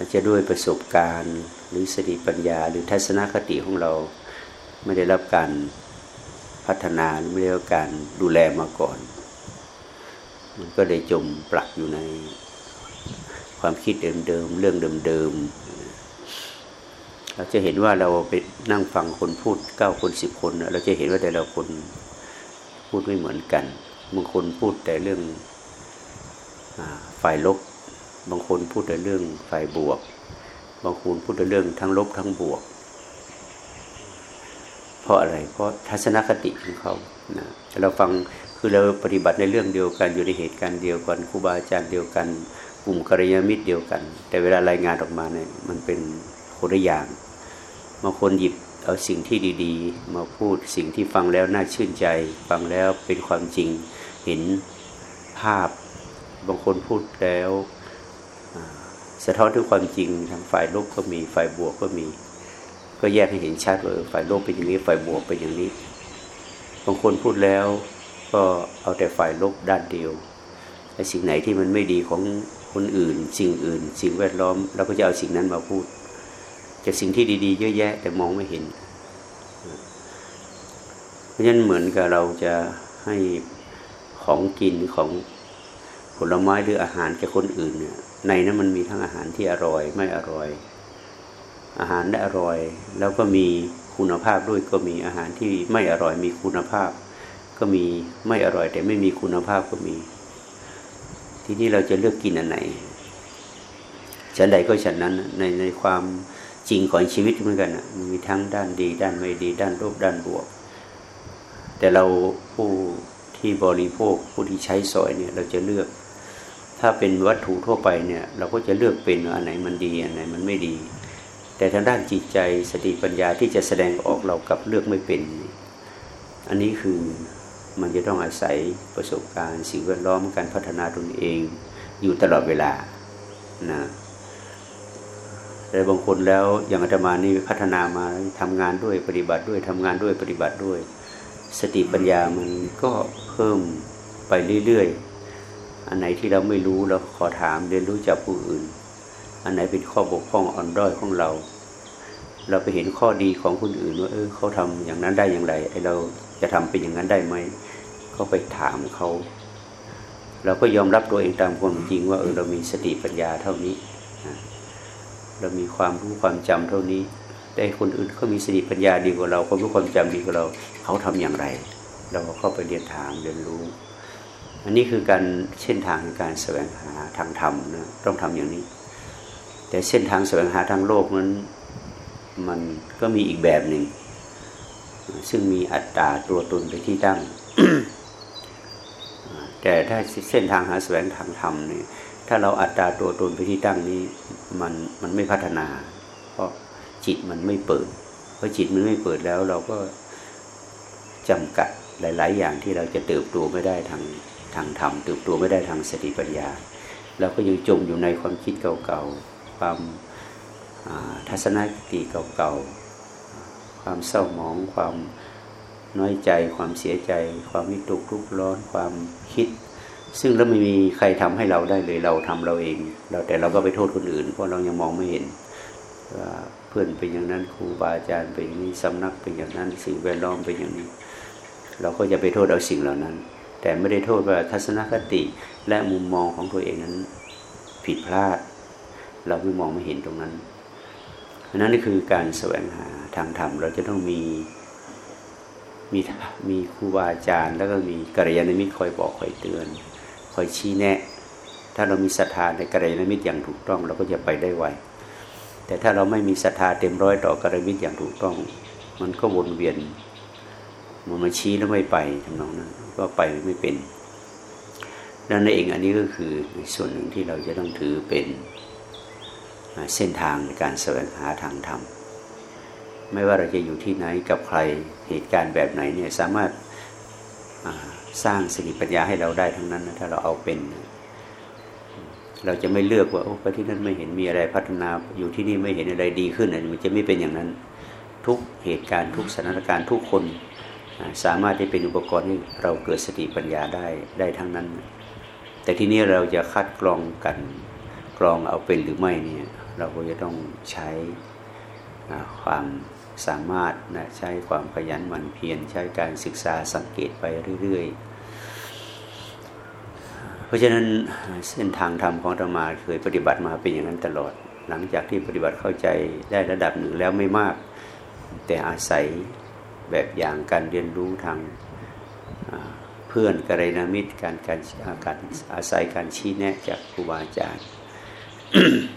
อาจจะด้วยประสบการณ์ หรือสติปัญญา หรือทัศนคติของเราไม่ได้รับการพัฒนาหรือไม่ได้รับการดูแลมาก่อน มันก็ได้จมปลักอยู่ในความคิดเดิมๆเรื่องเดิมๆเราจะเห็นว่าเราไปนั่งฟังคนพูดเก้าคนสิบคน เราจะเห็นว่าแต่ละคนพูดไม่เหมือนกันบางคนพูดแต่เรื่องฝ่ายลบ บางคนพูดแต่เรื่องฝ่ายบวก บางคนพูดแต่เรื่องทั้งลบทั้งบวก เพราะอะไร เพราะทัศนคติของเขานะเราฟังคือเราปฏิบัติในเรื่องเดียวกันอยู่ในเหตุการณ์เดียวกันครูบาอาจารย์เดียวกันกลุ่มกัลยาณมิตรเดียวกัน แต่เวลารายงานออกมาเนี่ยมันเป็นคนละอย่างบางคนหยิบเอาสิ่งที่ดี ๆ มาพูดสิ่งที่ฟังแล้วน่าชื่นใจ ฟังแล้วเป็นความจริงเห็นภาพ บางคนพูดแล้ว สะท้อนถึงความจริงทางฝ่ายลบก็มีฝ่ายบวกก็มี ก็แยกให้เห็นชัดว่าฝ่ายลบเป็นอย่างนี้ฝ่ายบวกเป็นอย่างนี้บางคนพูดแล้วก็เอาแต่ฝ่ายลบด้านเดียวไอ้สิ่งไหนที่มันไม่ดีของคนอื่น สิ่งอื่น สิ่งแวดล้อมเราก็จะเอาสิ่งนั้นมาพูดจะสิ่งที่ดีๆ เยอะแยะ แต่มองไม่เห็น เพราะฉะนั้นเหมือนกับเราจะให้ของกินของผลไม้หรืออาหารแก่คนอื่นเนี่ย ในนั้นมันมีทั้งอาหารที่อร่อย ไม่อร่อย อาหารได้อร่อย แล้วก็มีคุณภาพด้วยก็มีอาหารที่ไม่อร่อยมีคุณภาพ ก็มีไม่อร่อย แต่ไม่มีคุณภาพก็มี ที่นี่เราจะเลือกกินอันไหนฉันใดก็ฉันนั้นในในความจริงของชีวิตเหมือนกันมันมีทั้งด้านดี ด้านไม่ดี ด้านลบด้านบวก แต่เราผู้ที่บริโภคผู้ที่ใช้สอยเนี่ย เราจะเลือก ถ้าเป็นวัตถุทั่วไปเนี่ย เราก็จะเลือกเป็นอันไหนมันดีอันไหนมันไม่ดี แต่ทางด้านจิตใจสติปัญญาที่จะแสดงออกเรากับเลือกไม่เป็น อันนี้คือมันจะต้องอาศัยประสบการณ์สิ่งแวดล้อมการพัฒนาตนเองอยู่ตลอดเวลานะแต่บางคนแล้วอย่างอาตมานี่พัฒนามาทำงานด้วยปฏิบัติด้วยทำงานด้วยปฏิบัติด้วย สติปัญญามันก็เพิ่มไปเรื่อยๆ อันไหนที่เราไม่รู้เราขอถามเรียนรู้จากผู้อื่น อันไหนเป็นข้อบกพร่องอ่อนด้อยของเรา เราไปเห็นข้อดีของคนอื่นว่าเออเขาทำอย่างนั้นได้อย่างไรไอเราจะทำเป็นอย่างนั้นได้ไหมก็ไปถามเขาเราก็ยอมรับตัวเองตามความจริงว่าเออเรามีสติปัญญาเท่านี้ เรามีความรู้ความจำเท่านี้ แต่คนอื่นเขามีสติปัญญาดีกว่าเราความรู้ความจำดีกว่าเรา เขาทำอย่างไร เราก็เข้าไปเรียนถามเรียนรู้ อันนี้คือการเส้นทางการแสวงหาทางธรรมนะต้องทำอย่างนี้ แต่เส้นทางแสวงหาทางโลกนั้นมันก็มีอีกแบบหนึ่งซึ่งมีอัตตาตัวตนไปที่ตั้ง แต่ถ้าเส้นทางหาแสวงทางธรรมนี่ถ้าเราอัตตาตัวตนไปที่ตั้งนี้มันมันไม่พัฒนา เพราะจิตมันไม่เปิด เพราะจิตมันไม่เปิดแล้วเราก็จำกัดหลาย ๆ อย่างที่เราจะเติบโตไม่ได้ทาง ทางธรรมเติบโตไม่ได้ทางสติปัญญาเราก็ยังจมอยู่ในความคิดเก่าๆ ความทัศนคติเก่าๆ ความเศร้าหมอง ความน้อยใจ ความเสียใจ ความวิตกทุกข์ร้อน ความคิด ซึ่งแล้วไม่มีใครทำให้เราได้เลยเราทำเราเอง เราแต่เราก็ไปโทษคนอื่น เพราะเรายังมองไม่เห็นว่าเพื่อนเป็นอย่างนั้นครูบาอาจารย์เป็นอย่างนี้สำนักเป็นอย่างนั้นสิ่งแวดล้อมเป็นอย่างนี้ เราก็จะไปโทษเอาสิ่งเหล่านั้น แต่ไม่ได้โทษว่าทัศนคติและมุมมองของตัวเองนั้น ผิดพลาด เราไม่มองไม่เห็นตรงนั้นนั้นนี่คือการแสวงหาทางธรรม เราจะต้องมีมีมีครูบาอาจารย์ แล้วก็มีกัลยาณมิตรคอยบอกคอยเตือน คอยชี้แนะ ถ้าเรามีศรัทธาในกัลยาณมิตรอย่างถูกต้อง เราก็จะไปได้ไวแต่ถ้าเราไม่มีศรัทธาเต็มร้อยต่อกัลยาณมิตรอย่างถูกต้อง มันก็วนเวียน มันมาชี้แล้วไม่ไปทำนองนั้นก็ไปไม่เป็นดังนั่นเองอันนี้ก็คือส่วนหนึ่งที่เราจะต้องถือเป็นเส้นทางในการแสวงหาทางธรรมไม่ว่าเราจะอยู่ที่ไหนกับใครเหตุการณ์แบบไหนเนี่ยสามารถสร้างสติปัญญาให้เราได้ทั้งนั้นนะถ้าเราเอาเป็น เราจะไม่เลือกว่าโอ้ไปที่นั่นไม่เห็นมีอะไรพัฒนาอยู่ที่นี่ไม่เห็นอะไรดีขึ้นมันจะไม่เป็นอย่างนั้น ทุกเหตุการณ์ทุกสถานการณ์ทุกคน สามารถที่เป็นอุปกรณ์ให้เราเกิดสติปัญญาได้ได้ทั้งนั้น แต่ที่นี้เราจะคัดกรองกันกรองเอาเป็นหรือไม่เนี่ยเราก็จะต้องใช้ความสามารถนะใช้ความขยันหมั่นเพียรใช้การศึกษาสังเกตไปเรื่อยๆ เพราะฉะนั้นเส้นทางธรรมของธรรมาเคยปฏิบัติมาเป็นอย่างนั้นตลอด หลังจากที่ปฏิบัติเข้าใจได้ระดับหนึ่งแล้วไม่มาก แต่อาศัย แบบอย่างการเรียนรู้ทางเพื่อนกัลยามิตรการการการอาศัยการชี้แนะจากครูบาอาจารย์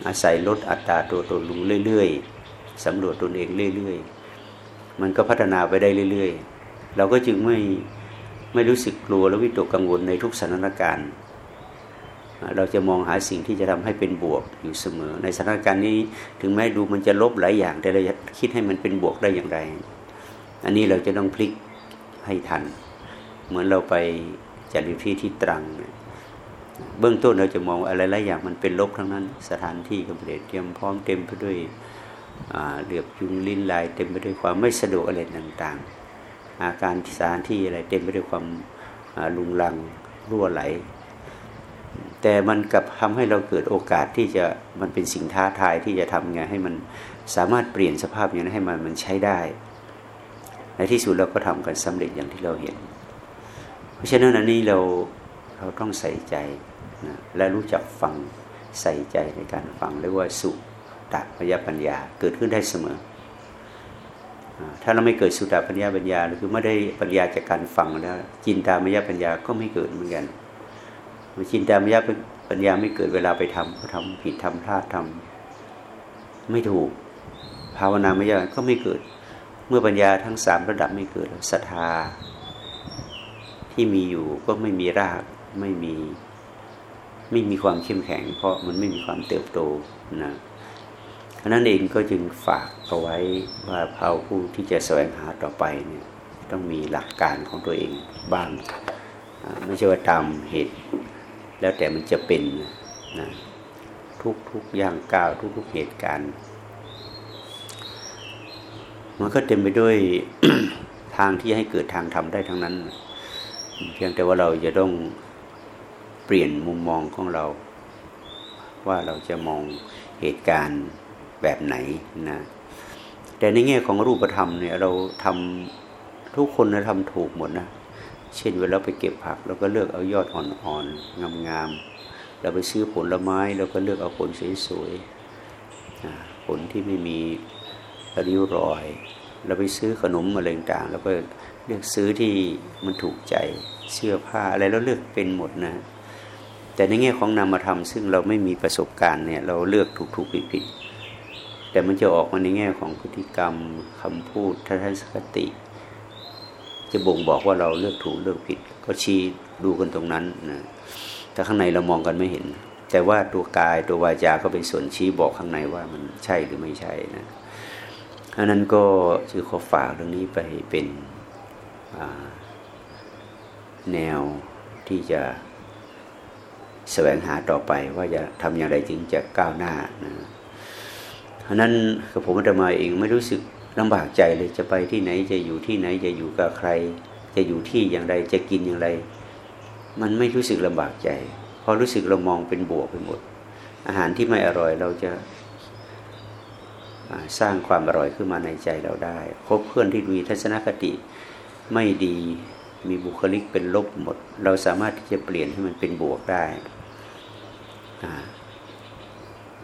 อาศัยลดอัตราตัวตนลงเรื่อยๆสำรวจตนเองเรื่อยๆ มันก็พัฒนาไปได้เรื่อยๆ เราก็จึงไม่ไม่รู้สึกกลัวและวิตกกังวลในทุกสถานการณ์ เราจะมองหาสิ่งที่จะทำให้เป็นบวกอยู่เสมอ ในสถานการณ์นี้ถึงแม้ดูมันจะลบหลายอย่าง แต่เราคิดให้มันเป็นบวกได้อย่างไร อันนี้เราจะต้องพลิกให้ทัน เหมือนเราไปจัดที่ที่ตรัง เบื้องต้นเราจะมองอะไรหลายอย่างมันเป็นลบทั้งนั้น สถานที่ก็ไม่ได้เตรียมพร้อมเต็มไปด้วยเหลือบยุงลิ้นลายเต็มไปด้วยความไม่สะดวกอะไรต่างๆ อาการสถานที่อะไรเต็มไปด้วยความลุงลังรั่วไหล แต่มันกับทำให้เราเกิดโอกาสที่จะมันเป็นสิ่งท้าทายที่จะทำไงให้มันสามารถเปลี่ยนสภาพอย่างนั้นให้มันมันใช้ได้ ในที่สุดเราก็ทำกันสำเร็จอย่างที่เราเห็น เพราะฉะนั้นอันนี้เราเราต้องใส่ใจนะและรู้จักฟังใส่ใจในการฟังเรียกว่าสุตะพยปัญญาเกิดขึ้นได้เสมอ ถ้าเราไม่เกิดสุตะปัญญาปัญญาหรือไม่ได้ปัญญาจากการฟังแล้วจินตามยปัญญาก็ไม่เกิดเหมือนกันจินตามยปัญญาไม่เกิดเวลาไปทำก็ทำผิดทำพลาดทำไม่ถูก ภาวนามยาก็ไม่เกิด มื่อปัญญาทั้งสามระดับไม่เกิดศรัทธาที่มีอยู่ก็ไม่มีรากไม่มีไม่มีความเข้มแข็ง เพราะมันไม่มีความเติบโตนะฉะนั้นเองก็จึงฝากเอาไว้ว่าเผาผู้ที่จะแสวงหาต่อไปเนี่ยต้องมีหลักการของตัวเองบ้างไม่ใช่ว่าตามเหตุ แล้วแต่มันจะเป็นนะทุกทุกอย่างก้าวทุกทุกเหตุการณ์ มันก็เต็มไปด้วยทางที่ให้เกิดทางทำได้ทั้งนั้น เพียงแต่ว่าเราจะต้องเปลี่ยนมุมมองของเรา ว่าเราจะมองเหตุการณ์แบบไหนนะแต่ในแง่ของรูปธรรมเนี่ยเราทำทุกคนนะทำถูกหมดนะเช่นเวลาไปเก็บผักเราก็เลือกเอายอดอ่อนๆงามๆเราไปซื้อผลไม้เราก็เลือกเอาผลสวยๆผลที่ไม่มี ริ้วรอย เราไปซื้อขนมอะไรต่างๆแล้วก็เลือกซื้อที่มันถูกใจเสื้อผ้าอะไรเราเลือกเป็นหมดนะ แต่ในแง่ของนามธรรม ซึ่งเราไม่มีประสบการณ์เนี่ยเราเลือกถูกถูกผิดผิดแต่มันจะออกมาในแง่ของพฤติกรรมคำพูดทัศนคติ จะบ่งบอกว่าเราเลือกถูกเลือกผิด ก็ชี้ดูกันตรงนั้นนะแต่ข้างในเรามองกันไม่เห็น แต่ว่าตัวกายตัววาจาก็เป็นส่วนชี้บอกข้างในว่ามันใช่หรือไม่ใช่นะ อันนั้นก็คือขอฝากเรื่องนี้ไปเป็นแนวที่จะแสวงหาต่อไปว่าจะทำอย่างไรจึงจะก้าวหน้านะเพราะนั้นผมอาตมาเองไม่รู้สึกลำบากใจเลยจะไปที่ไหนจะอยู่ที่ไหนจะอยู่กับใคร จะอยู่ที่อย่างไรจะกินอย่างไร มันไม่รู้สึกลำบากใจ เพราะรู้สึกเรามองเป็นบวกไปหมด อาหารที่ไม่อร่อยเราจะ สร้างความอร่อยขึ้นมาในใจเราได้คบเพื่อนที่มีทัศนคติไม่ดีมีบุคลิกเป็นลบหมด เราสามารถที่จะเปลี่ยนให้มันเป็นบวกได้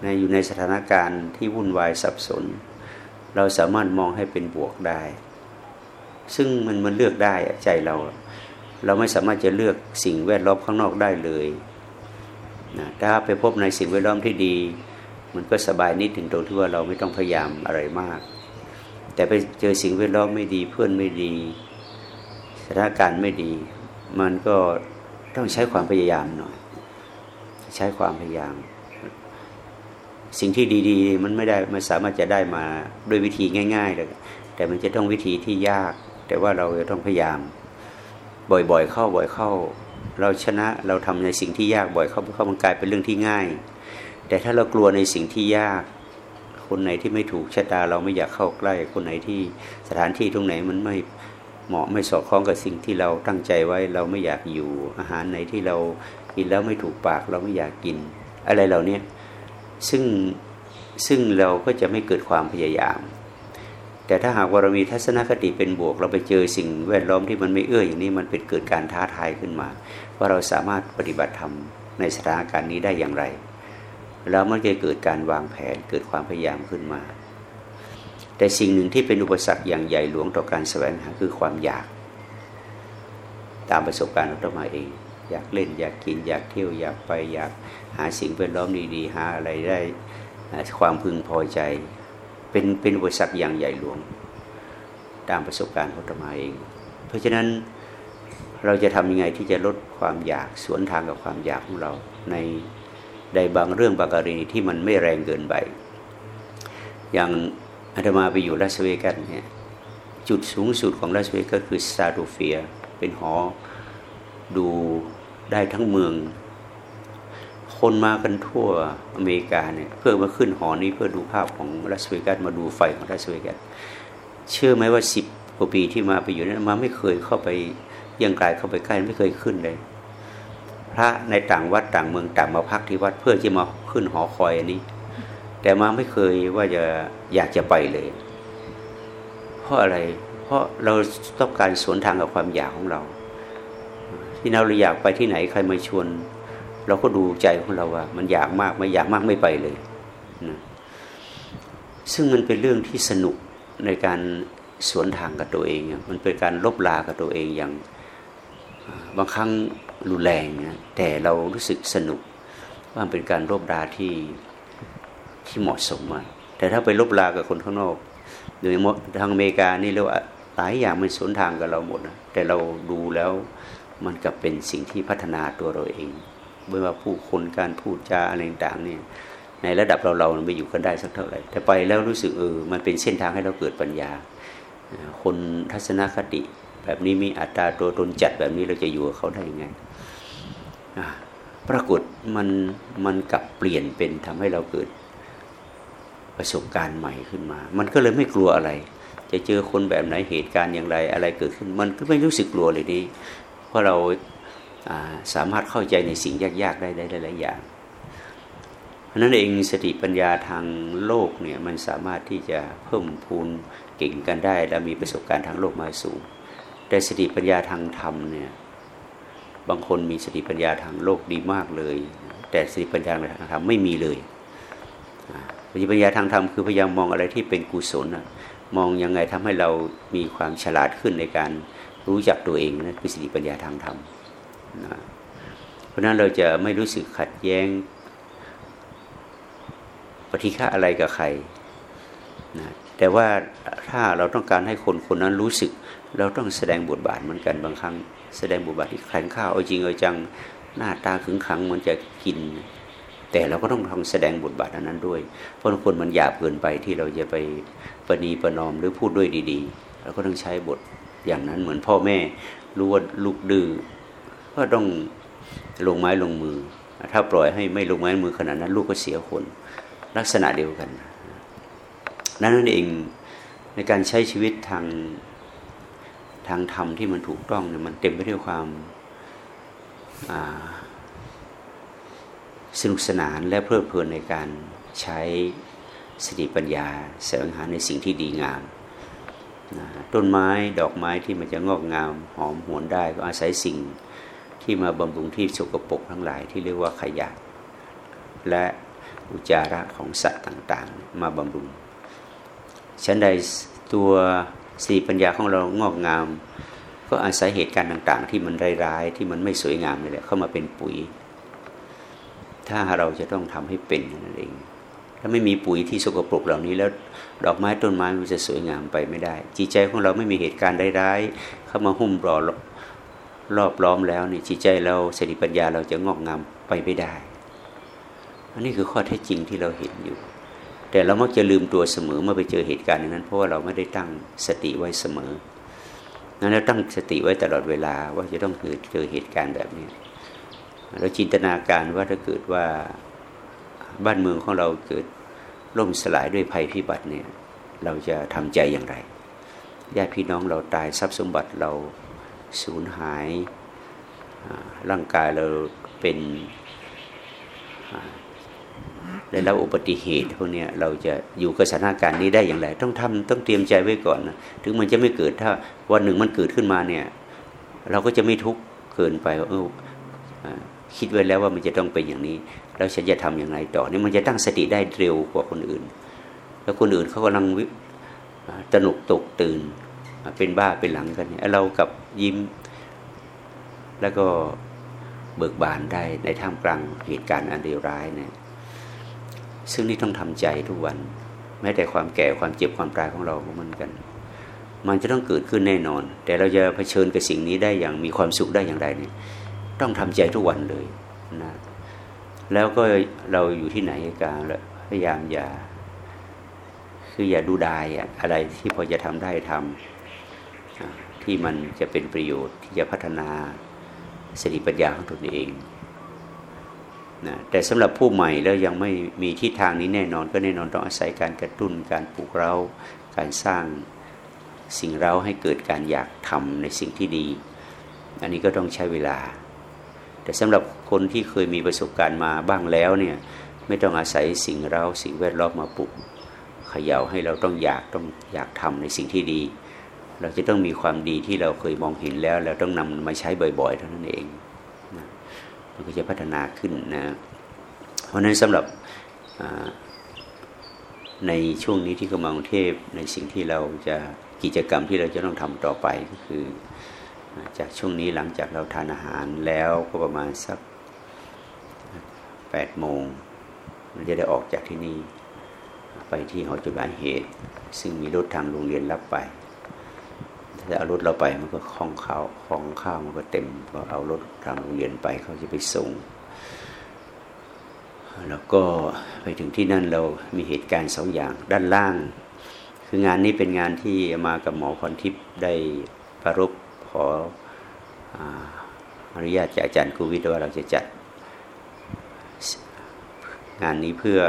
ในอยู่ในสถานการณ์ที่วุ่นวายสับสน เราสามารถมองให้เป็นบวกได้ ซึ่งมันมันเลือกได้ใจเรา เราไม่สามารถจะเลือกสิ่งแวดล้อมข้างนอกได้เลยนะถ้าไปพบในสิ่งแวดล้อมที่ดี มันก็สบายนิดถึงตรงที่ว่าเราไม่ต้องพยายามอะไรมาก แต่ไปเจอสิ่งแวดล้อมไม่ดีเพื่อนไม่ดีสถานการณ์ไม่ดี มันก็ต้องใช้ความพยายามหน่อย ใช้ความพยายาม สิ่งที่ดีๆ มันไม่ได้ไม่สามารถจะได้มาด้วยวิธีง่ายๆเลยแต่มันจะต้องวิธีที่ยาก แต่ว่าเราจะต้องพยายาม บ่อยๆ เข้าบ่อยเข้า เราชนะเราทำในสิ่งที่ยากบ่อยเข้าเข้ามันกลายเป็นเรื่องที่ง่าย แต่ถ้าเรากลัวในสิ่งที่ยาก คนไหนที่ไม่ถูกชะตาเราไม่อยากเข้าใกล้ คนไหนที่สถานที่ตรงไหนมันไม่เหมาะไม่สอดคล้องกับสิ่งที่เราตั้งใจไว้เราไม่อยากอยู่ อาหารไหนที่เรากินแล้วไม่ถูกปากเราไม่อยากกิน อะไรเหล่านี้ซึ่งซึ่งเราก็จะไม่เกิดความพยายาม แต่ถ้าหากว่าเรามีทัศนคติเป็นบวก เราไปเจอสิ่งแวดล้อมที่มันไม่เอื้ออย่างนี้มันเป็นเกิดการท้าทายขึ้นมา ว่าเราสามารถปฏิบัติธรรมในสถานการณ์นี้ได้อย่างไร แล้วมันจะเกิดการวางแผนเกิดความพยายามขึ้นมา แต่สิ่งหนึ่งที่เป็นอุปสรรคอย่างใหญ่หลวงต่อการแสวงหาคือความอยาก ตามประสบการณ์ของตัวมาเอง อยากเล่นอยากกินอยากเที่ยวอยากไปอยากหาสิ่งแวดล้อมดีๆหาอะไรได้ความพึงพอใจ เป็นเป็นอุปสรรคอย่างใหญ่หลวง ตามประสบการณ์ของตมาเอง เพราะฉะนั้นเราจะทำยังไงที่จะลดความอยากสวนทางกับความอยากของเราใน ใดบางเรื่องบางกรณีที่มันไม่แรงเกินไป อย่างอาตมาไปอยู่ลาสเวกัสเนี่ยจุดสูงสุดของลาสเวกัสคือซาโดเฟีย เป็นหอดูได้ทั้งเมือง คนมากันทั่วอเมริกาเนี่ยเพื่อมาขึ้นหอนี้เพื่อดูภาพของลาสเวกัสมาดูไฟของลาสเวกัสเชื่อไหมว่าสิบกว่าปีที่มาไปอยู่นั้นมาไม่เคยเข้าไปยังกายเข้าไปใกล้ไม่เคยขึ้นเลย พระในต่างวัดต่างเมืองต่างมาพักที่วัดเพื่อจะมาขึ้นหอคอยอันนี้ แต่มาไม่เคยว่าจะอยากจะไปเลย เพราะอะไร เพราะเราต้องการสวนทางกับความอยากของเรา ที่เราอยากไปที่ไหนใครมาชวน เราก็ดูใจของเราว่า มันอยากมากไม่อยากมากไม่ไปเลยนะซึ่งมันเป็นเรื่องที่สนุกในการสวนทางกับตัวเอง มันเป็นการลบลากับตัวเองอย่าง บางครั้ง รุนแรงนะแต่เรารู้สึกสนุกว่าเป็นการลบลาที่ที่เหมาะสมมาแต่ถ้าไปลบลากับคนข้างนอกโดยทางอเมริกานี่เราหลายอย่างมันสวนทางกับเราหมดนะแต่เราดูแล้วมันกับเป็นสิ่งที่พัฒนาตัวเราเองไม่ว่าผู้คนการพูดจาอะไรต่างเนี่ยในระดับเราเราไม่อยู่กันได้สักเท่าไหร่แต่ไปแล้วรู้สึกเออมันเป็นเส้นทางให้เราเกิดปัญญา คนทัศนคติ แบบนี้มีอัตราตัวตนจัดแบบนี้เราจะอยู่กับเขาได้ยังไง ปรากฏมันมันกลับเปลี่ยนเป็นทำให้เราเกิดประสบการณ์ใหม่ขึ้นมา มันก็เลยไม่กลัวอะไร จะเจอคนแบบไหนเหตุการณ์อย่างไรอะไรเกิดขึ้น มันก็ไม่รู้สึกกลัวเลยดี เพราะเราสามารถเข้าใจในสิ่งยากๆได้ได้หลายอย่างเพราะนั้นเองสติปัญญาทางโลกเนี่ยมันสามารถที่จะเพิ่มพูนเก่งกันได้ และมีประสบการณ์ทางโลกมาสูง แต่สติปัญญาทางธรรมเนี่ย บางคนมีสติปัญญาทางโลกดีมากเลย แต่สติปัญญาทางธรรมไม่มีเลยสติปัญญาทางธรรมคือพยายามมองอะไรที่เป็นกุศลมองยังไงทำให้เรามีความฉลาดขึ้นในการรู้จักตัวเองนั่นคือสติปัญญาทางธรรมนะเพราะนั้นเราจะไม่รู้สึกขัดแย้งปฏิฆาอะไรกับใครนะแต่ว่าถ้าเราต้องการให้คนคนนั้นรู้สึก เราต้องแสดงบทบาทเหมือนกันบางครั้ง แสดงบทบาทที่แข็งข้าวเอาจริงเอาจังหน้าตาขึงขังมันจะกิน แต่เราก็ต้องทำแสดงบทบาทอันนั้นด้วย เพราะคนมันหยาบเกินไปที่เราจะไปปณีประนอมหรือพูดด้วยดีๆเราก็ต้องใช้บทอย่างนั้นเหมือนพ่อแม่รู้ว่าลูกดื้อก็ต้องลงไม้ลงมือ ถ้าปล่อยให้ไม่ลงไม้มือขนาดนั้น ลูกก็เสียคน ลักษณะเดียวกัน นั่นเองในการใช้ชีวิตทาง ทางธรรมที่มันถูกต้องเนี่ยมันเต็มไปด้วยความสนุกสนานและเพลิดเพลินในการใช้สติปัญญาแสวงหาในสิ่งที่ดีงามต้นไม้ดอกไม้ที่มันจะงอกงามหอมหวนได้ก็อาศัยสิ่งที่มาบำรุงที่สกปรกทั้งหลายที่เรียกว่าขยะ และอุจาระของสัตว์ต่างๆ มาบำรุงฉันใดตัว สีปัญญาของเรางอกงาม ก็อาศัยเหตุการณ์ต่าง ๆ ที่มันร้ายๆที่มันไม่สวยงามนี่แหละเข้ามาเป็นปุ๋ย ถ้าเราจะต้องทำให้เป็นนั่นเอง ถ้าไม่มีปุ๋ยที่สกปรกเหล่านี้แล้วดอกไม้ต้นไม้มันจะสวยงามไปไม่ได้ จิตใจของเราไม่มีเหตุการณ์ร้ายๆเข้ามาหุ้มรอรอบล้อมแล้วนี่จิตใจเราสติปัญญาเราจะงอกงามไปไม่ได้ อันนี้คือข้อเท็จจริงที่เราเห็นอยู่ แต่เรามักจะลืมตัวเสมอเมื่อไปเจอเหตุการณ์นั้น เพราะว่าเราไม่ได้ตั้งสติไว้เสมอนั้นเราตั้งสติไว้ตลอดเวลาว่าจะต้องเกิดเจอเหตุการณ์แบบนี้เราจินตนาการว่าถ้าเกิดว่าบ้านเมืองของเราเกิดล่มสลายด้วยภัยพิบัติเนี่ย เราจะทำใจอย่างไรญาติพี่น้องเราตายทรัพย์สมบัติเราสูญหายร่างกายเราเป็น ได้รับอุบัติเหตุพวกนี้เราจะอยู่กับสถานการณ์นี้ได้อย่างไร ต้องทำต้องเตรียมใจไว้ก่อนนะถึงมันจะไม่เกิดถ้าวันหนึ่งมันเกิดขึ้นมาเนี่ย เราก็จะไม่ทุกข์เกินไปว่าเออคิดไว้แล้วว่ามันจะต้องเป็นอย่างนี้ แล้วฉันจะทำอย่างไรต่อนี่มันจะตั้งสติได้เร็วกว่าคนอื่น แล้วคนอื่นเขากำลังตนุกตกตื่น เป็นบ้าเป็นหลังกันเนี่ยเรากับยิ้ม แล้วก็เบิกบานได้ในท่ามกลางเหตุการณ์อันเลวร้ายเนี่ย ซึ่งนี่ต้องทำใจทุกวัน แม้แต่ความแก่ความเจ็บความตายของเราก็เหมือนกัน มันจะต้องเกิดขึ้นแน่นอน แต่เราจะเผชิญกับสิ่งนี้ได้อย่างมีความสุขได้อย่างไรเนี่ยต้องทำใจทุกวันเลยนะแล้วก็เราอยู่ที่ไหนกันพยายามอย่า คืออย่าดูดายอะไรที่พอจะทำได้ทำที่มันจะเป็นประโยชน์ที่จะพัฒนาสติปัญญาของตนเอง นะแต่สำหรับผู้ใหม่แล้วยังไม่มีทิศทางนี้แน่นอน ก็แน่นอนต้องอาศัยการกระตุ้นการปลุกเราการสร้างสิ่งเราให้เกิดการอยากทำในสิ่งที่ดี อันนี้ก็ต้องใช้เวลา แต่สำหรับคนที่เคยมีประสบการณ์มาบ้างแล้วเนี่ยไม่ต้องอาศัยสิ่งเราสิ่งแวดล้อมมาปลุกเขย่าให้เราต้องอยากต้องอยากทำในสิ่งที่ดี เราจะต้องมีความดีที่เราเคยมองเห็นแล้ว เราต้องนำมาใช้บ่อยๆเท่านั้นเอง มันก็จะพัฒนาขึ้นนะ เพราะนั้นสำหรับในช่วงนี้ที่กำลังเทพในสิ่งที่เราจะกิจกรรมที่เราจะต้องทำต่อไปก็คือ จากช่วงนี้หลังจากเราทานอาหารแล้วก็ประมาณสักแปดโมงมันจะได้ออกจากที่นี่ไปที่หอจุฬาเหตุ ซึ่งมีรถทางโรงเรียนรับไป ถ้าเอารถเราไปมันก็คล้องข้าวคล้องข้าวมันก็เต็มก็เอารถทางโรงเรียนไปเขาจะไปส่ง แล้วก็ไปถึงที่นั่นเรามีเหตุการณ์สองอย่างด้านล่าง คืองานนี้เป็นงานที่มากับหมอพรทิพย์ได้ประรบขออนุญาตจากอาจารย์กูวิทว่าเราจะจัดงานนี้เพื่อ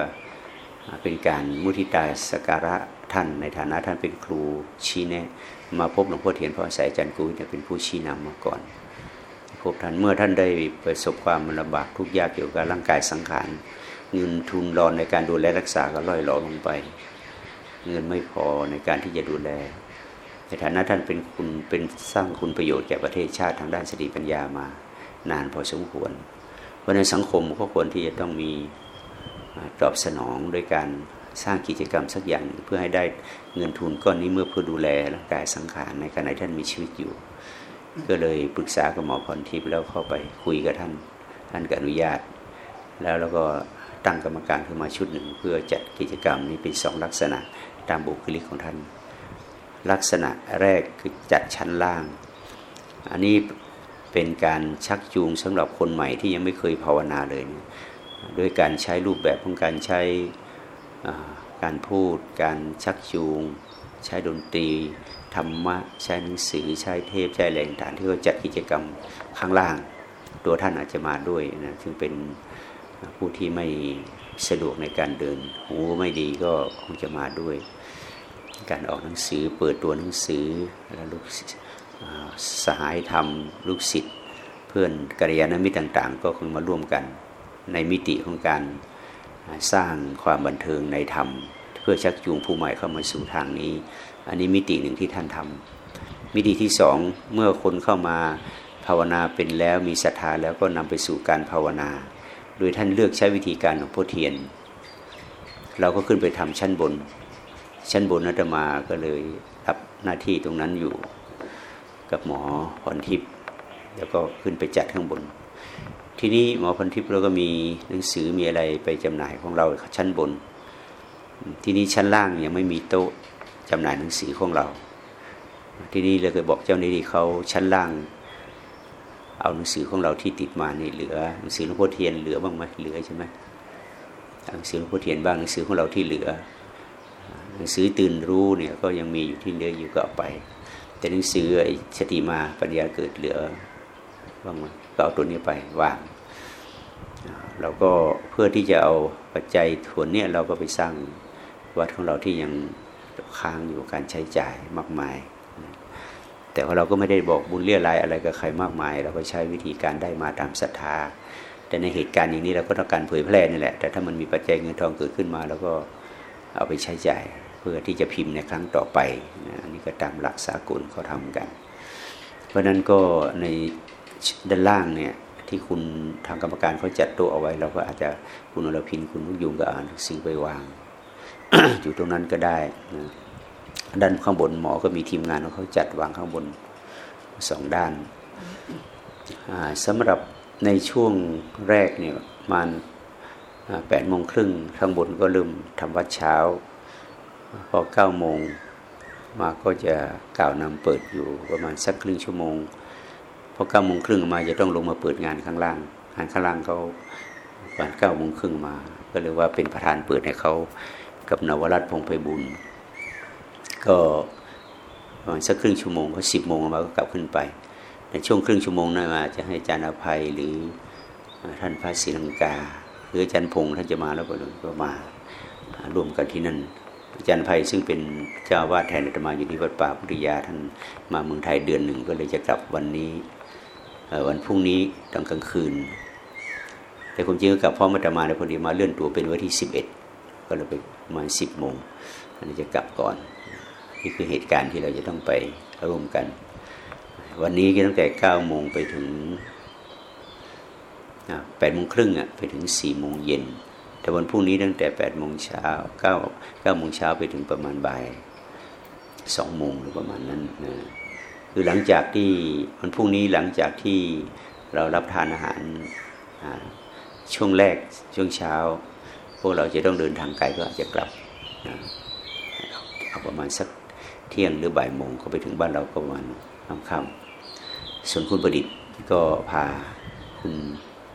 เป็นการมุทิตาสการะ ท่านในฐานะท่านเป็นครูชี้แนะ มาพบหลวงพ่อเทียนพระสายจันทร์กุยเป็นผู้ชี้นำมาก่อน พบท่านเมื่อท่านได้ประสบความลำบากทุกยากเกี่ยวกับร่างกายสังขารเงินทุนรอนในการดูแลรักษาก็ล่อยหลอลงไป เงินไม่พอในการที่จะดูแล ในฐานะท่านเป็นคุณเป็นสร้างคุณประโยชน์แก่ประเทศชาติทางด้านสติปัญญามานานพอสมควร เพราะในสังคมก็ควรที่จะต้องมีตอบสนองโดยการ สร้างกิจกรรมสักอย่างเพื่อให้ได้เงินทุนก้อนนี้เมื่อเพื่อดูแลร่างกายสังขารในขณะท่านมีชีวิตอยู่ ก็เลยปรึกษากับหมอพรทิพย์แล้วเข้าไปคุยกับท่านท่านก็อนุญาต แล้วเราก็ตั้งกรรมการขึ้นมาชุดหนึ่ง เพื่อจัดกิจกรรมนี้เป็นสองลักษณะตามบุคลิกของท่าน ลักษณะแรกคือจัดชั้นล่าง อันนี้เป็นการชักจูงสำหรับคนใหม่ที่ยังไม่เคยภาวนาเลย ด้วยการใช้รูปแบบของการใช้ การพูด การชักจูง ใช้ดนตรี ธรรมะ ใช้หนังสือ ใช้เทพ ใช้แหล่งฐานที่เขาจัดกิจกรรมข้างล่าง ตัวท่านอาจจะมาด้วยนะ ซึ่งเป็นผู้ที่ไม่สะดวกในการเดิน หูไม่ดีก็คงจะมาด้วย การออกหนังสือ เปิดตัวหนังสือ แล้วลูกสหายธรรม ลูกศิษย์ เพื่อนกัลยาณมิตรต่าง ๆ ก็คงมาร่วมกันในมิติของการ สร้างความบันเทิงในธรรม เพื่อชักจูงผู้ใหม่เข้ามาสู่ทางนี้ อันนี้มิติหนึ่งที่ท่านทำมิติที่สองเมื่อคนเข้ามาภาวนาเป็นแล้วมีศรัทธาแล้วก็นำไปสู่การภาวนา โดยท่านเลือกใช้วิธีการของพ่อเทียน เราก็ขึ้นไปทำชั้นบน ชั้นบนนัตมาก็เลยรับหน้าที่ตรงนั้นอยู่กับหมอพรทิพย์แล้วก็ขึ้นไปจัดข้างบน ทีนี้หมอพันทิพย์เราก็มีหนังสือมีอะไรไปจำหน่ายของเราชั้นบน ทีนี้ชั้นล่างยังไม่มีโต๊ะจำหน่ายหนังสือของเรา ทีนี้เราก็บอกเจ้าหน้าที่เขาชั้นล่าง เอาหนังสือของเราที่ติดมานี่เหลือหนังสือหลวงพ่อเทียนเหลือบ้างไหมเหลือใช่ไหมหนังสือหลวงพ่อเทียนบ้างหนังสือของเราที่เหลือ หนังสือตื่นรู้เนี่ยก็ยังมีอยู่ที่เหลืออยู่ก็เอาไป แต่หนังสือไอ้สติมาปัญญาเกิดเหลือบ้างไหม ก็เอาตัวนี้ไปวางเราก็เพื่อที่จะเอาปัจจัยถ่วนเนี่ยเราก็ไปสร้างวัดของเราที่ยังค้างอยู่การใช้จ่ายมากมาย แต่ว่าเราก็ไม่ได้บอกบุญเรียรายอะไรกับใครมากมาย เราก็ใช้วิธีการได้มาตามศรัทธา แต่ในเหตุการณ์อย่างนี้เราก็ต้องการเผยแพร่นี่แหละ แต่ถ้ามันมีปัจจัยเงินทองเกิดขึ้นมาแล้วก็เอาไปใช้จ่ายเพื่อที่จะพิมพ์ในครั้งต่อไปนะอันนี้ก็ตามหลักสากลเขาทำกัน เพราะนั้นก็ใน ด้านล่างเนี่ยที่คุณทางกรรมการเขาจัดโต๊ะเอาไว้ เราก็อาจจะคุณอรพินคุณลุกยุงก็อ่านซื้อไปวาง อยู่ตรงนั้นก็ได้นะด้านข้างบนหมอก็มีทีมงานของเขาจัดวางข้างบนสองด้านสำหรับในช่วงแรกเนี่ยมันแปดโมงครึ่งข้างบนก็เริ่มทำวัดเช้า พอเก้าโมงมาก็จะกล่าวนำเปิดอยู่ประมาณสักครึ่งชั่วโมง พอเก้าโมงครึ่งมาจะต้องลงมาเปิดงานข้างล่างงานข้างล่างเขาประมาณเก้าโมงครึ่งมา ก็เรียกว่าเป็นประธานเปิดให้เขากับนวรัตนพงไพบุญ ก็ประมาณสักครึ่งชั่วโมงก็สิบโมงมาก็กลับขึ้นไปในช่วงครึ่งชั่วโมงนั้นมาจะให้อาจารย์อภัยหรือท่านพระศิลังกา หรืออาจารย์พงศ์ท่านจะมาแล้วก็มาร่วมกันที่นั่นอาจารย์ภัยซึ่งเป็นเจ้าวาดแทนอาตมาอยู่ที่วัดป่าพุทธยาท่านมาเมืองไทยเดือนหนึ่งก็เลยจะกลับวันนี้ วันพรุ่งนี้ตอนกลางคืน แต่ความจริงก็กลับพร้อมาตมาแล้วพอดีมาเลื่อนตัวเป็นวันที่สิบเอ็ดก็เลยไปมาสิบโมงอันนี้จะกลับก่อน นี่คือเหตุการณ์ที่เราจะต้องไปร่วมกัน วันนี้ก็ตั้งแต่เก้าโมงไปถึงแปดโมงครึ่งอะไปถึงสี่โมงเย็นแต่วันพรุ่งนี้ตั้งแต่แปดโมงเช้าเก้าเก้าโมงเช้าไปถึงประมาณบ่ายสองโมงหรือประมาณนั้นนะ คือหลังจากที่วันพรุ่งนี้หลังจากที่เรารับทานอาหารช่วงแรกช่วงเช้า พวกเราจะต้องเดินทางไกลก็อาจจะกลับเอาประมาณสักเที่ยงหรือบ่ายโมงก็ไปถึงบ้านเราก็ประมาณค่ำๆส่วนคุณประดิษฐ์ก็พาคุณ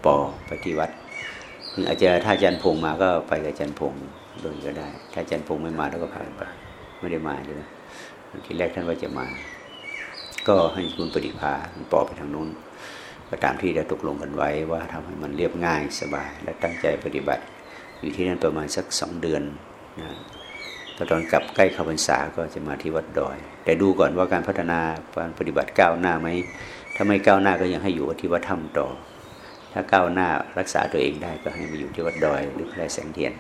ปอไปที่วัดอาจจะถ้าอาจารย์พงมาก็ไปกับอาจารย์พงโดยก็ได้ ถ้าอาจารย์พงไม่มาแล้วก็ผ่านไปไม่ได้มาเลยทีแรกท่านว่าจะมา ก็ให้คุณปฏิภาคุณปอไปทางนู้นก็ตามที่เราตกลงกันไว้ว่าทำให้มันเรียบง่ายสบาย และตั้งใจปฏิบัติ อยู่ที่นั่นประมาณสักสองเดือนนะตอนกลับใกล้เข้าพรรษาก็จะมาที่วัดดอย แต่ดูก่อนว่าการพัฒนาการปฏิบัติก้าวหน้าไหมถ้าไม่ก้าวหน้าก็ยังให้อยู่ที่วัดถ้ำต่อ ถ้าก้าวหน้ารักษาตัวเองได้ก็ให้มาอยู่ที่วัดดอย หรือพระแสงเทียน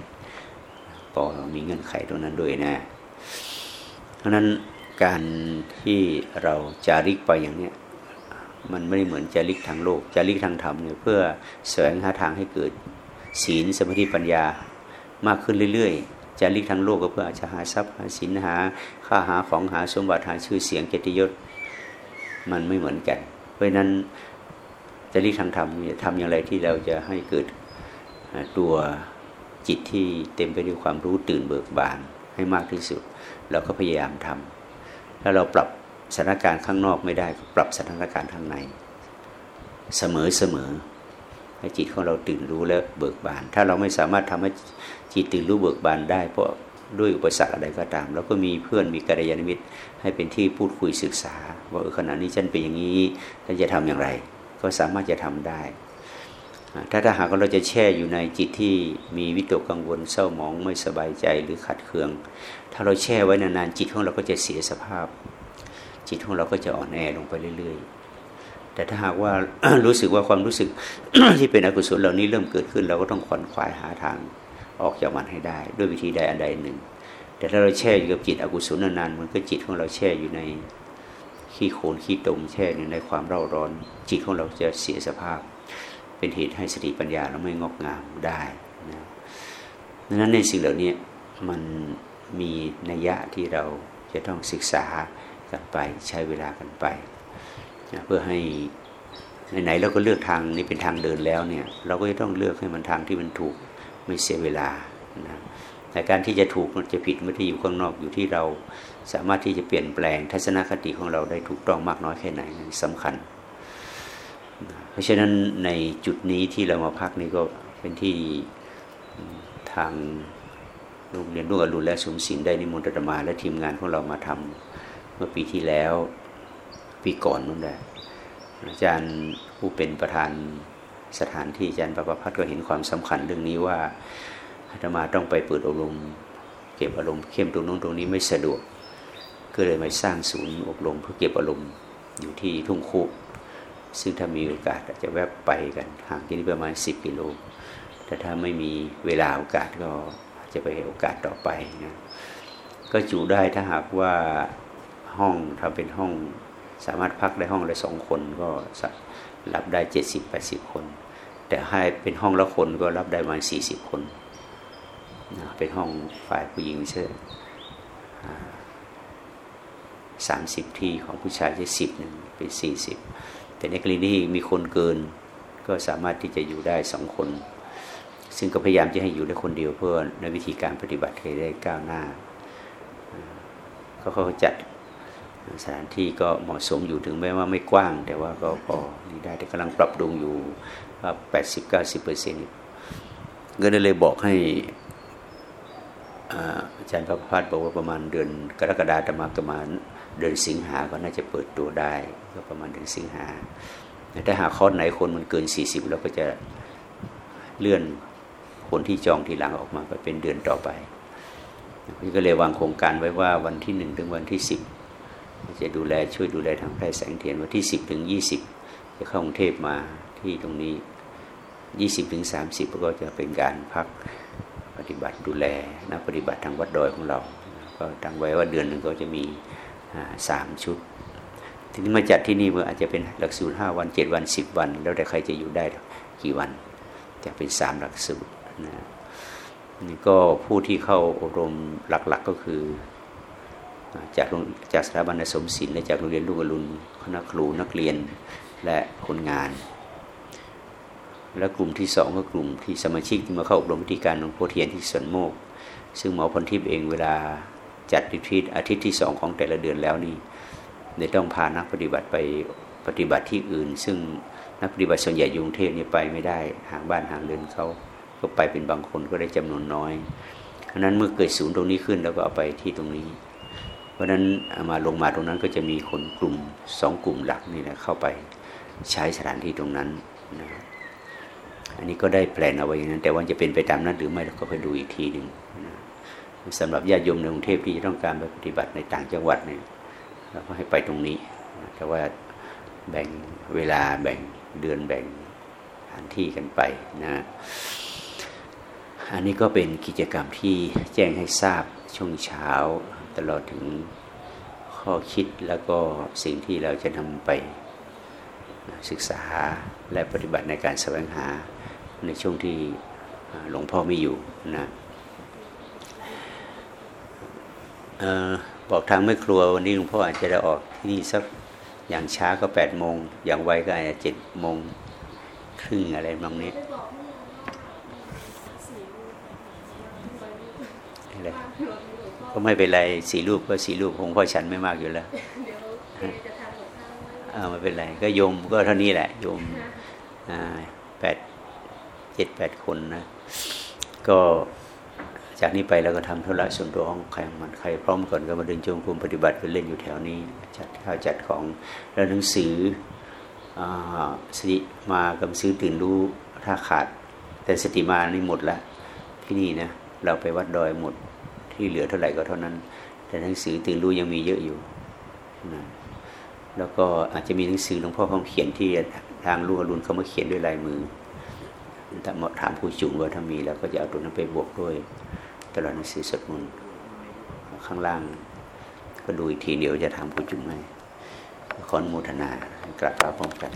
ก็มีเงื่อนไขตรงนั้นด้วยนะเพราะนั้น การที่เราจาริกไปอย่างเนี้ยมันไม่ได้เหมือนจาริกทางโลกจาริกทางธรรมเนี่ยเพื่อแสวงหาทางให้เกิดศีลสมาธิปัญญามากขึ้นเรื่อยๆจาริกทางโลกก็เพื่อจะหาทรัพย์หาศีลหาค่าหาของหาสมบัติหาชื่อเสียงเกียรติยศมันไม่เหมือนกัน เพราะนั้นจริยธรรมทำทำอย่างไรที่เราจะให้เกิดตัวจิตที่เต็มไปด้วยความรู้ตื่นเบิกบานให้มากที่สุด เราก็พยายามทำ ถ้าเราปรับสถานการณ์ข้างนอกไม่ได้ปรับสถานการณ์ข้างใน เสมอเสมอให้จิตของเราตื่นรู้และเบิกบาน ถ้าเราไม่สามารถทำให้จิตตื่นรู้เบิกบานได้ เพราะด้วยอุปสรรคอะไรก็ตามเราก็มีเพื่อนมีกัลยาณมิตร ให้เป็นที่พูดคุยศึกษา ว่าขณะนี้ฉันเป็นอย่างนี้ท่านจะทำอย่างไร ก็สามารถจะทำได้ ถ้าถ้าหากเราจะแช่อยู่ในจิตที่มีวิตกกังวลเศร้าหมองไม่สบายใจหรือขัดเคือง ถ้าเราแช่ไว้นานๆจิตของเราก็จะเสียสภาพ จิตของเราก็จะอ่อนแอลงไปเรื่อย ๆ แต่ถ้าหากว่ารู้สึกว่าความรู้สึกที่เป็นอกุศลเหล่านี้เริ่มเกิดขึ้น เราก็ต้องขวนขวายหาทางออกจากมันให้ได้ ด้วยวิธีใดอันใดหนึ่ง แต่ถ้าเราแช่อยู่กับจิตอกุศลนานๆมันก็จิตของเราแช่อยู่ในขี้โคลนขี้ตมแช่ในความเร่าร้อน จิตของเราจะเสียสภาพ เป็นเหตุให้สติปัญญาเราไม่งอกงามได้นะดังนั้นในสิ่งเหล่านี้มันมีนัยยะที่เราจะต้องศึกษากันไปใช้เวลากันไปนะเพื่อให้ไหนๆเราก็เลือกทางนี้เป็นทางเดินแล้วเนี่ย เราก็จะต้องเลือกให้มันทางที่มันถูกไม่เสียเวลานะแต่การที่จะถูกมันจะผิดไม่ได้อยู่ข้างนอกอยู่ที่เราสามารถที่จะเปลี่ยนแปลงทัศนคติของเราได้ถูกต้องมากน้อยแค่ไหนสำคัญ เพราะฉะนั้นในจุดนี้ที่เรามาพักนี้ก็เป็นที่ทางโรงเรียนรุ่งอรุณและสมศิลได้นิมนต์ธรรมา และทีมงานของเรามาทำเมื่อปีที่แล้วปีก่อนนู่นแหละอาจารย์ผู้เป็นประธานสถานที่อาจารย์ประพัฒน์ก็เห็นความสำคัญเรื่องนี้ว่าอาตมาต้องไปเปิดอบรมเก็บอารมณ์เข้มตรงนู้นตรงนี้ไม่สะดวก ก็เลยมาสร้างศูนย์อบรมเพื่อเก็บอารมณ์อยู่ที่ทุ่งคู ซึ่งถ้ามีโอกาสอาจจะแวบไปกันห่างที่นี่ประมาณ 10 กิโล แต่ถ้าไม่มีเวลาโอกาสก็จะไปโอกาสต่อไปนะก็จุได้ถ้าหากว่าห้องทำเป็นห้องสามารถพักได้ห้องละสองคนก็รับได้เจ็ดสิบแปดสิบคน แต่ให้เป็นห้องละคนก็รับได้ประมาณสี่สิบคนนะเป็นห้องฝ่ายผู้หญิงเช่สามสิบที่ของผู้ชายจะสิบหนึ่งเป็นสี่สิบ แต่ในกรณีนี้มีคนเกิน ก็สามารถที่จะอยู่ได้สองคน ซึ่งก็พยายามจะให้อยู่ได้คนเดียวเพื่อในวิธีการปฏิบัติให้ได้ก้าวหน้าก็เขาจัดสถานที่ก็เหมาะสมอยู่ถึงแม้ว่าไม่กว้าง แต่ว่าก็พอนี่ได้แต่กำลังปรับปรุงอยู่ว่าแปดสิบเก้าสิบเปอร์เซ็นต์ก็เลยบอกให้อาจารย์พระพัฒบอกว่าประมาณเดือนกรกฎาคมประมาณเดือนสิงหาก็น่าจะเปิดตัวได้ ก็ประมาณเดือนสิงหาถ้าหากคอร์สไหนคนมันเกินสี่สิบเราก็จะเลื่อนคนที่จองทีหลังออกมาไปเป็นเดือนต่อไปก็เลยวางโครงการไว้ว่าวันที่หนึ่งถึงวันที่สิบจะดูแลช่วยดูแลทางแพทย์แสงเทียนวันที่สิบถึงยี่สิบจะเข้ากรุงเทพมาที่ตรงนี้ยี่สิบถึงสามสิบก็จะเป็นการพักปฏิบัติดูแลนักปฏิบัติทางวัดดอยของเรา ก็ตั้งไว้ว่าเดือนหนึ่งก็จะมีสามชุด ทีนี้มาจัดที่นี่เมื่ออาจจะเป็นหลักสูตรห้าวันเจ็ดวันสิบวัน แล้วแต่ใครจะอยู่ได้กี่วัน จะเป็นสามหลักสูตรนะนี่ก็ผู้ที่เข้าอบรมหลักๆกก็คือ จากจากสถาบันสมศิลป์และจากโรงเรียนลูกอรุณคณะครูนักเรียนและคนงาน และกลุ่มที่สองก็กลุ่มที่สมาชิกที่มาเข้าอบรมวิธีการหลวงพ่อเทียนที่สวนโมก ซึ่งหมอพรทิพย์เองเวลาจัดริทรีตอาทิตย์ที่สองของแต่ละเดือนแล้วนี่ เนต้องพานักปฏิบัติไปปฏิบัติที่อื่น ซึ่งนักปฏิบัติส่วนใหญ่ยุงเทพนี่ไปไม่ได้ห่างบ้านห่างเรือนเขาก็ไปเป็นบางคนก็ได้จำนวนน้อยเพราะนั้นเมื่อเกิดศูนย์ตรงนี้ขึ้นแล้วก็เอาไปที่ตรงนี้ เพราะนั้นมาลงมาตรงนั้นก็จะมีคนกลุ่มสองกลุ่มหลักนี่นะเข้าไปใช้สถานที่ตรงนั้นนะอันนี้ก็ได้แปลนเอาไว้อย่างนั้น แต่ว่าจะเป็นไปตามนั้นหรือไม่เราก็ไปดูอีกทีหนึ่งนะสำหรับญาติโยมในกรุงเทพที่ต้องการไปปฏิบัติในต่างจังหวัดเนี่ย เราก็ให้ไปตรงนี้แต่ว่าแบ่งเวลาแบ่งเดือนแบ่งสถานที่กันไปนะอันนี้ก็เป็นกิจกรรมที่แจ้งให้ทราบช่วงเช้า ตลอดถึงข้อคิดแล้วก็สิ่งที่เราจะนำไปศึกษาและปฏิบัติในการแสวงหาในช่วงที่หลวงพ่อไม่อยู่นะ บอกทางไม่ครัววันนี้หลวงพ่ออาจจะได้ออกที่นี่สักอย่างช้าก็แปดโมงอย่างไวก็อาจจะเจ็ดโมงครึ่งอะไรบางนี้อะไรก็ไม่เป็นไรสีรูปก็สีรูปคงพ่อฉันไม่มากอยู่แล้วเออไม่เป็นไรก็โยมก็เท่านี้แหละโยมแปดเจ็ดแปดคนนะ ก็ จากนี้ไปเราก็ทำธุระส่วนตัวของใครมันใครพร้อมก่อนก็มาเดินจงกรมปฏิบัติไปเล่นอยู่แถวนี้ จัดข้าวจัดของแล้วหนังสือสติมากำซื้อตื่นรู้ถ้าขาด แต่สติมานี่หมดละที่นี่นะเราไปวัดดอยหมดที่เหลือเท่าไหร่ก็เท่านั้น แต่หนังสือตื่นรู้ยังมีเยอะอยู่นะแล้วก็อาจจะมีหนังสือหลวงพ่อเขาเขียนที่ทางลูกอรุณเขามาเขียนด้วยลายมือถ้าถามผู้จุงว่าถ้ามีแล้วก็จะเอาตัวนั้นไปบวกด้วย ตลอดหนังสือสวดมนต์ข้างล่าง ก็ดูอีกทีเดียวจะทำผู้จุงไหมขอนโมทนา กราบลาพร้อมกัน